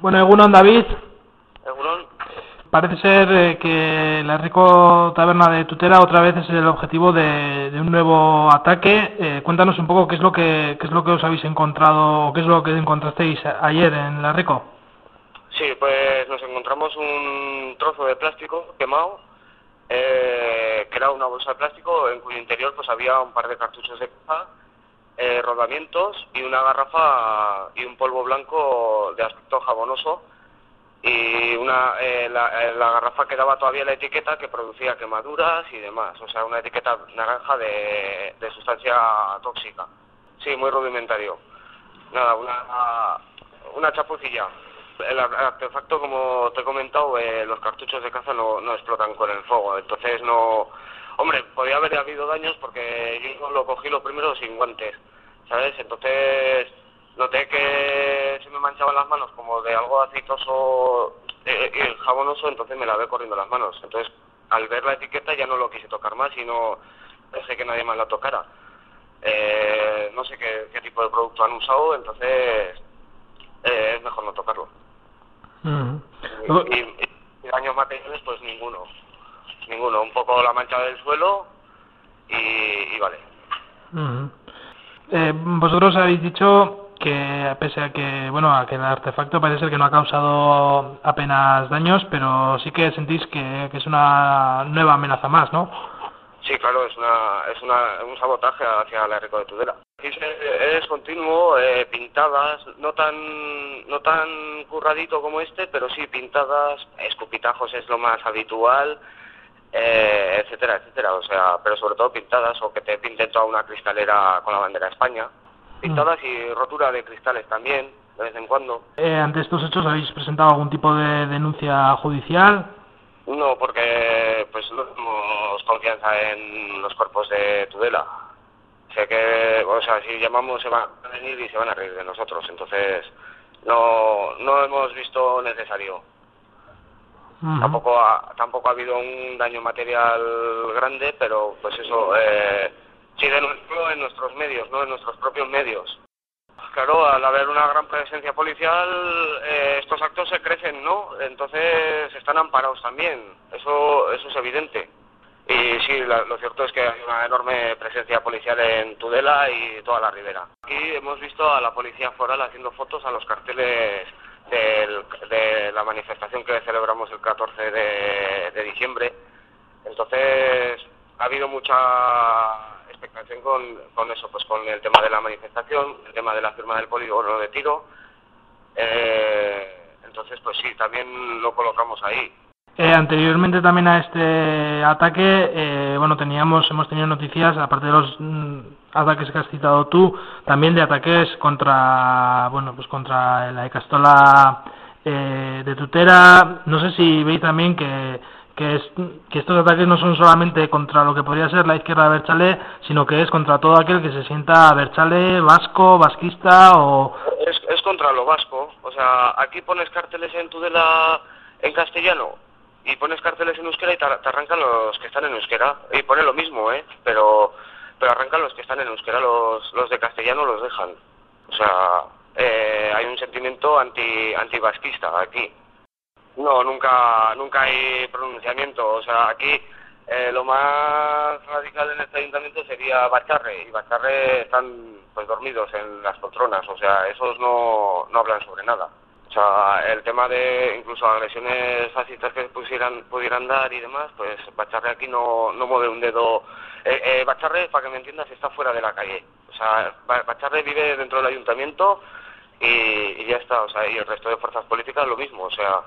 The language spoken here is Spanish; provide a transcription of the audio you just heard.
Bueno, Egunon David, Egunon, parece ser eh, que la Rico Taberna de Tutela otra vez es el objetivo de, de un nuevo ataque. Eh, cuéntanos un poco qué es lo que qué es lo que os habéis encontrado o qué es lo que encontrasteis ayer en la Rico. sí, pues nos encontramos un trozo de plástico quemado, eh, que era una bolsa de plástico en cuyo interior pues había un par de cartuchos de caja, eh, rodamientos y una garrafa y un polvo blanco de aspecto jabonoso y una eh, la, eh, la garrafa quedaba todavía la etiqueta que producía quemaduras y demás, o sea, una etiqueta naranja de, de sustancia tóxica. Sí, muy rudimentario. Nada, una, una chapucilla. El ar- artefacto, como te he comentado, eh, los cartuchos de caza no, no explotan con el fuego, entonces no... Hombre, podía haber habido daños porque yo lo cogí lo primero sin guantes, ¿sabes? Entonces noté que se me manchaban las manos como de algo aceitoso eh, y jabonoso, entonces me lavé corriendo las manos. Entonces, al ver la etiqueta ya no lo quise tocar más y no dejé que nadie más la tocara. Eh, no sé qué, qué tipo de producto han usado, entonces eh, es mejor no tocarlo. Luego- Y, y- y daños materiales, pues ninguno. Ninguno. Un poco la mancha del suelo y, y vale. Eh, vosotros habéis dicho que pese a que bueno a que el artefacto parece ser que no ha causado apenas daños, pero sí que sentís que, que es una nueva amenaza más, ¿no? Sí, claro, es una, es una, un sabotaje hacia la Rico de Tudela. Es continuo, eh, pintadas, no tan, no tan curradito como este, pero sí pintadas, escupitajos es lo más habitual, eh, etcétera, etcétera. O sea, pero sobre todo pintadas o que te pinten toda una cristalera con la bandera de España. Pintadas y rotura de cristales también, de vez en cuando. Eh, ante estos hechos habéis presentado algún tipo de denuncia judicial. No, porque pues no tenemos confianza en los cuerpos de Tudela. Sé que, o sea, si llamamos se van a venir y se van a reír de nosotros, entonces no, no hemos visto necesario. Tampoco ha, tampoco ha habido un daño material grande, pero pues eso, eh, sí denunció en nuestros medios, ¿no? En nuestros propios medios. Claro, al haber una gran presencia policial, eh, estos actos se crecen, ¿no? Entonces están amparados también. Eso, eso es evidente. Y sí, lo cierto es que hay una enorme presencia policial en Tudela y toda la ribera. Aquí hemos visto a la policía foral haciendo fotos a los carteles del- de la manifestación que celebramos el 14 de, diciembre. Entonces, ha habido mucha expectación con, con eso, pues con el tema de la manifestación, el tema de la firma del polígono de tiro. Eh, entonces, pues sí, también lo colocamos ahí. Eh, anteriormente también a este ataque, eh, bueno, teníamos, hemos tenido noticias, aparte de los mm, ataques que has citado tú, también de ataques contra, bueno, pues contra la Icastola eh, de Tutera. No sé si veis también que, que estos ataques no son solamente contra lo que podría ser la izquierda de Berchale, sino que es contra todo aquel que se sienta Berchale, vasco, vasquista o... Es, es contra lo vasco. O sea, aquí pones carteles en Tudela en castellano y pones carteles en euskera y te, arrancan los que están en euskera. Y pone lo mismo, ¿eh? Pero, pero arrancan los que están en euskera, los, los de castellano los dejan. O sea, eh, hay un sentimiento anti antivasquista aquí. No, nunca, nunca hay pronunciamiento. O sea, aquí eh, lo más radical en este ayuntamiento sería Bacharre, y Bacharre están pues dormidos en las poltronas, o sea, esos no, no hablan sobre nada. O sea, el tema de incluso agresiones fascistas que pusieran, pudieran dar y demás, pues Bacharre aquí no, no mueve un dedo. Eh, eh, Bacharre, para que me entiendas, está fuera de la calle. O sea, Ba- Bacharre vive dentro del ayuntamiento y, y ya está. O sea, y el resto de fuerzas políticas lo mismo. O sea,